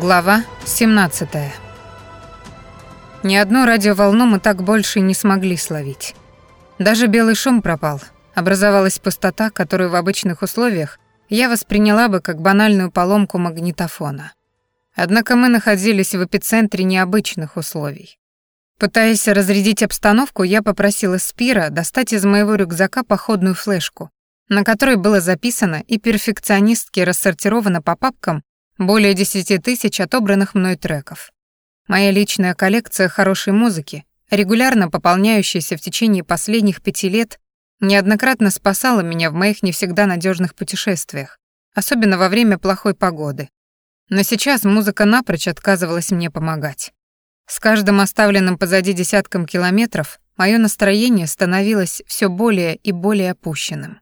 Глава 17. Ни одну радиоволну мы так больше не смогли словить. Даже белый шум пропал. Образовалась пустота, которую в обычных условиях я восприняла бы как банальную поломку магнитофона. Однако мы находились в эпицентре необычных условий. Пытаясь разрядить обстановку, я попросила Спира достать из моего рюкзака походную флешку, на которой было записано и перфекционистски рассортировано по папкам более десяти тысяч отобранных мной треков. Моя личная коллекция хорошей музыки, регулярно пополняющаяся в течение последних пяти лет, неоднократно спасала меня в моих не всегда надежных путешествиях, особенно во время плохой погоды. Но сейчас музыка напрочь отказывалась мне помогать. С каждым оставленным позади десятком километров мое настроение становилось все более и более опущенным.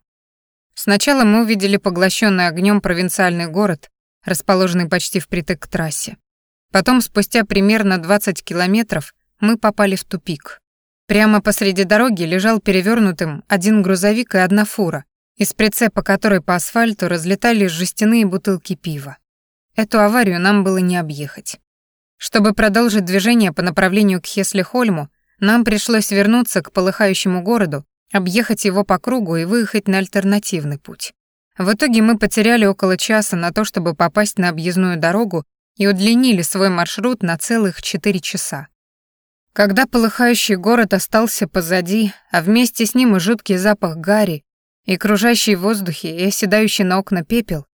Сначала мы увидели поглощенный огнем провинциальный город, расположенный почти впритык к трассе. Потом, спустя примерно 20 километров, мы попали в тупик. Прямо посреди дороги лежал перевернутым один грузовик и одна фура, из прицепа которой по асфальту разлетались жестяные бутылки пива. Эту аварию нам было не объехать. Чтобы продолжить движение по направлению к Хеслихольму, нам пришлось вернуться к полыхающему городу, объехать его по кругу и выехать на альтернативный путь. В итоге мы потеряли около часа на то, чтобы попасть на объездную дорогу и удлинили свой маршрут на целых четыре часа. Когда полыхающий город остался позади, а вместе с ним и жуткий запах гари, и кружащий в воздухе, и оседающий на окна пепел,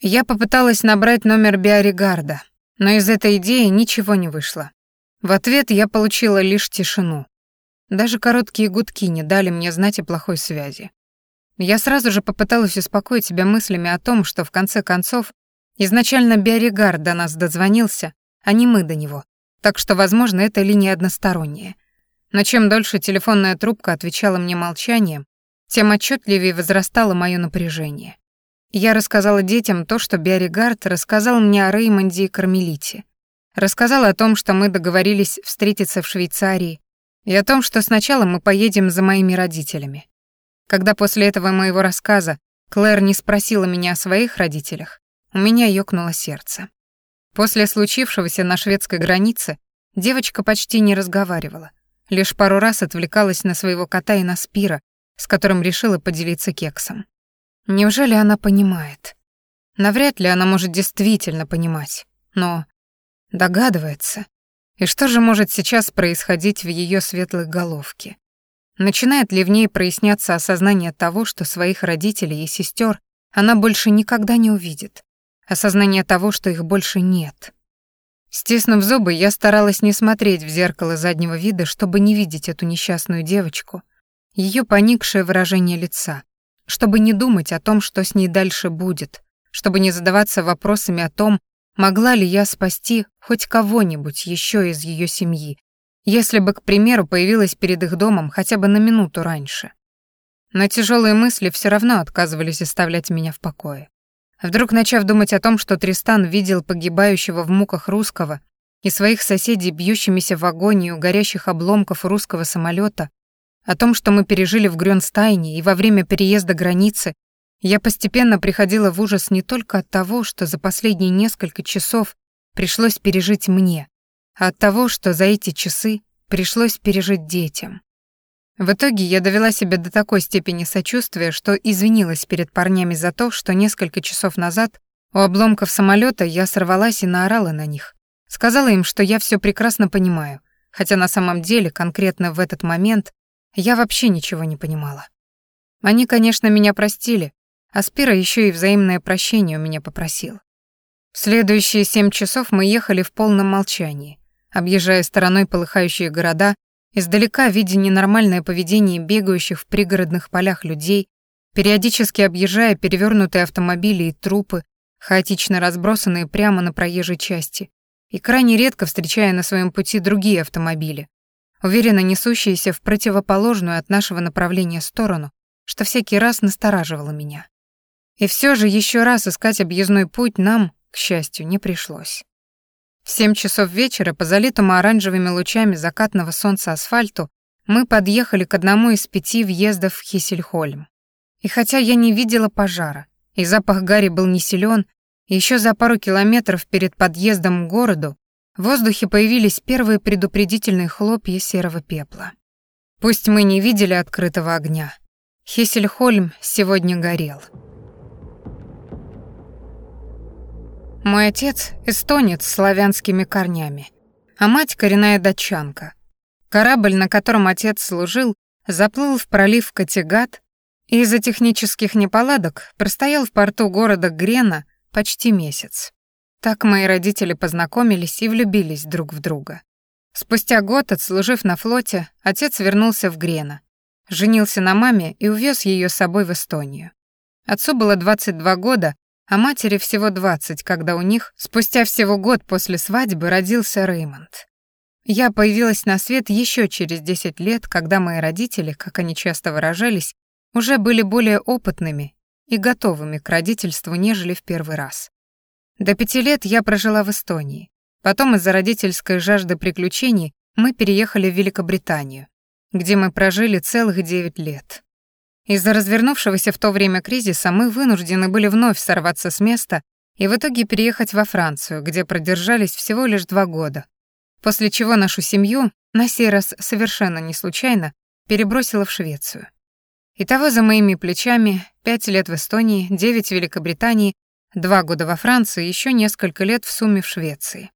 я попыталась набрать номер Биоригарда, но из этой идеи ничего не вышло. В ответ я получила лишь тишину. Даже короткие гудки не дали мне знать о плохой связи. Я сразу же попыталась успокоить себя мыслями о том, что в конце концов изначально Биоригар до нас дозвонился, а не мы до него, так что, возможно, эта линия односторонняя. Но чем дольше телефонная трубка отвечала мне молчанием, тем отчетливее возрастало мое напряжение. Я рассказала детям то, что Биоригард рассказал мне о Реймонде и Кармелите. Рассказала о том, что мы договорились встретиться в Швейцарии, и о том, что сначала мы поедем за моими родителями. Когда после этого моего рассказа Клэр не спросила меня о своих родителях, у меня ёкнуло сердце. После случившегося на шведской границе девочка почти не разговаривала, лишь пару раз отвлекалась на своего кота и на Спира, с которым решила поделиться кексом. Неужели она понимает? Навряд ли она может действительно понимать, но догадывается. И что же может сейчас происходить в ее светлой головке? Начинает ли в ней проясняться осознание того, что своих родителей и сестер она больше никогда не увидит? Осознание того, что их больше нет. Стиснув зубы, я старалась не смотреть в зеркало заднего вида, чтобы не видеть эту несчастную девочку, ее поникшее выражение лица, чтобы не думать о том, что с ней дальше будет, чтобы не задаваться вопросами о том, могла ли я спасти хоть кого-нибудь еще из ее семьи, если бы, к примеру, появилась перед их домом хотя бы на минуту раньше. Но тяжелые мысли все равно отказывались оставлять меня в покое. Вдруг начав думать о том, что Тристан видел погибающего в муках русского и своих соседей, бьющимися в агонию горящих обломков русского самолета, о том, что мы пережили в Грёнстайне и во время переезда границы, я постепенно приходила в ужас не только от того, что за последние несколько часов пришлось пережить мне, от того, что за эти часы пришлось пережить детям. В итоге я довела себя до такой степени сочувствия, что извинилась перед парнями за то, что несколько часов назад у обломков самолета я сорвалась и наорала на них. Сказала им, что я все прекрасно понимаю, хотя на самом деле конкретно в этот момент я вообще ничего не понимала. Они, конечно, меня простили, а Спира еще и взаимное прощение у меня попросил. В следующие семь часов мы ехали в полном молчании, объезжая стороной полыхающие города, издалека видя ненормальное поведение бегающих в пригородных полях людей, периодически объезжая перевернутые автомобили и трупы, хаотично разбросанные прямо на проезжей части, и крайне редко встречая на своем пути другие автомобили, уверенно несущиеся в противоположную от нашего направления сторону, что всякий раз настораживало меня. И все же еще раз искать объездной путь нам, к счастью, не пришлось. В семь часов вечера по залитому оранжевыми лучами закатного солнца асфальту мы подъехали к одному из пяти въездов в Хисельхольм. И хотя я не видела пожара, и запах гари был не силен, Еще за пару километров перед подъездом к городу в воздухе появились первые предупредительные хлопья серого пепла. Пусть мы не видели открытого огня, Хессельхольм сегодня горел. Мой отец — эстонец с славянскими корнями, а мать — коренная датчанка. Корабль, на котором отец служил, заплыл в пролив Категат и из-за технических неполадок простоял в порту города Грена почти месяц. Так мои родители познакомились и влюбились друг в друга. Спустя год, отслужив на флоте, отец вернулся в Грена, женился на маме и увез ее с собой в Эстонию. Отцу было 22 года, а матери всего 20, когда у них, спустя всего год после свадьбы, родился Реймонд. Я появилась на свет еще через 10 лет, когда мои родители, как они часто выражались, уже были более опытными и готовыми к родительству, нежели в первый раз. До пяти лет я прожила в Эстонии. Потом из-за родительской жажды приключений мы переехали в Великобританию, где мы прожили целых 9 лет. Из-за развернувшегося в то время кризиса мы вынуждены были вновь сорваться с места и в итоге переехать во Францию, где продержались всего лишь два года, после чего нашу семью, на сей раз совершенно не случайно, перебросила в Швецию. Итого за моими плечами пять лет в Эстонии, девять в Великобритании, два года во Франции и еще несколько лет в сумме в Швеции.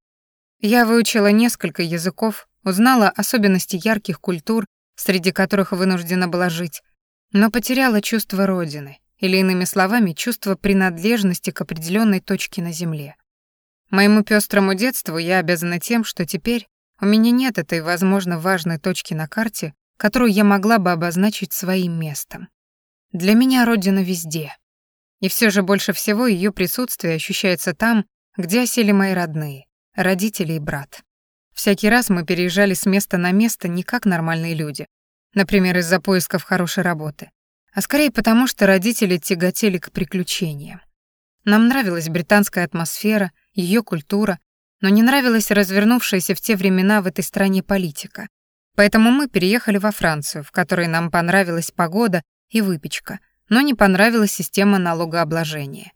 Я выучила несколько языков, узнала особенности ярких культур, среди которых вынуждена была жить, но потеряла чувство родины, или иными словами, чувство принадлежности к определенной точке на земле. Моему пестрому детству я обязана тем, что теперь у меня нет этой, возможно, важной точки на карте, которую я могла бы обозначить своим местом. Для меня родина везде. И все же больше всего ее присутствие ощущается там, где осели мои родные, родители и брат. Всякий раз мы переезжали с места на место не как нормальные люди, например, из-за поисков хорошей работы, а скорее потому, что родители тяготели к приключениям. Нам нравилась британская атмосфера, ее культура, но не нравилась развернувшаяся в те времена в этой стране политика. Поэтому мы переехали во Францию, в которой нам понравилась погода и выпечка, но не понравилась система налогообложения.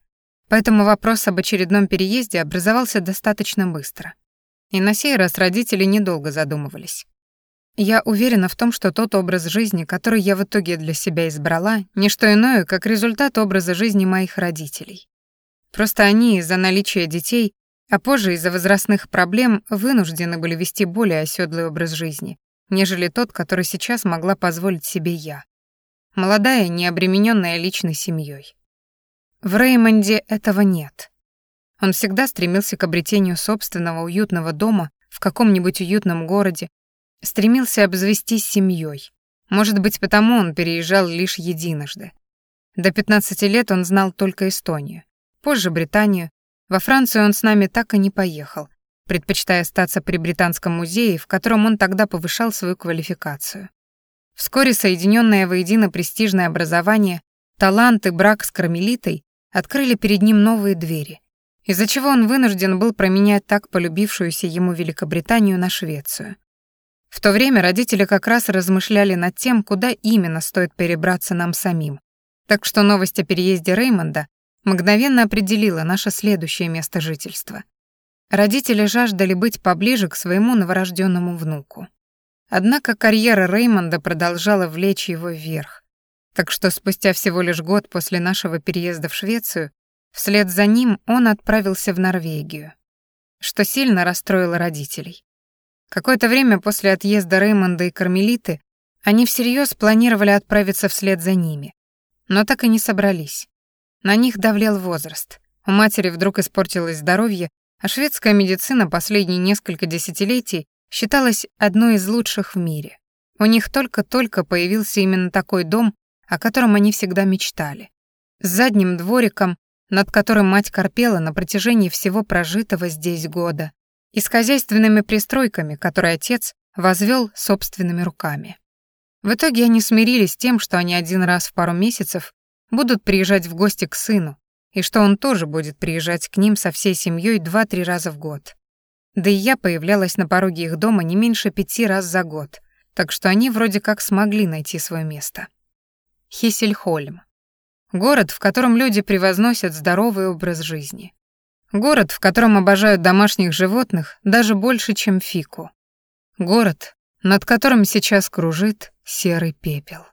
Поэтому вопрос об очередном переезде образовался достаточно быстро. И на сей раз родители недолго задумывались. Я уверена в том, что тот образ жизни, который я в итоге для себя избрала, не что иное, как результат образа жизни моих родителей. Просто они из-за наличия детей, а позже из-за возрастных проблем вынуждены были вести более оседлый образ жизни, нежели тот, который сейчас могла позволить себе я. Молодая, необремененная личной семьей. В Реймонде этого нет. Он всегда стремился к обретению собственного уютного дома в каком-нибудь уютном городе, стремился обзавестись семьей. Может быть, потому он переезжал лишь единожды. До 15 лет он знал только Эстонию, позже Британию. Во Францию он с нами так и не поехал, предпочитая остаться при Британском музее, в котором он тогда повышал свою квалификацию. Вскоре соединенное воедино престижное образование, талант и брак с кармелитой открыли перед ним новые двери, из-за чего он вынужден был променять так полюбившуюся ему Великобританию на Швецию. В то время родители как раз размышляли над тем, куда именно стоит перебраться нам самим. Так что новость о переезде Реймонда мгновенно определила наше следующее место жительства. Родители жаждали быть поближе к своему новорожденному внуку. Однако карьера Реймонда продолжала влечь его вверх. Так что спустя всего лишь год после нашего переезда в Швецию, вслед за ним он отправился в Норвегию, что сильно расстроило родителей. Какое-то время после отъезда Реймонда и Кармелиты они всерьез планировали отправиться вслед за ними, но так и не собрались. На них давлел возраст. У матери вдруг испортилось здоровье, а шведская медицина последние несколько десятилетий считалась одной из лучших в мире. У них только-только появился именно такой дом, о котором они всегда мечтали. С задним двориком, над которым мать корпела на протяжении всего прожитого здесь года, и с хозяйственными пристройками, которые отец возвел собственными руками. В итоге они смирились с тем, что они один раз в пару месяцев будут приезжать в гости к сыну, и что он тоже будет приезжать к ним со всей семьей два-три раза в год. Да и я появлялась на пороге их дома не меньше пяти раз за год, так что они вроде как смогли найти свое место. Хессельхольм. Город, в котором люди превозносят здоровый образ жизни. Город, в котором обожают домашних животных даже больше, чем Фику. Город, над которым сейчас кружит серый пепел.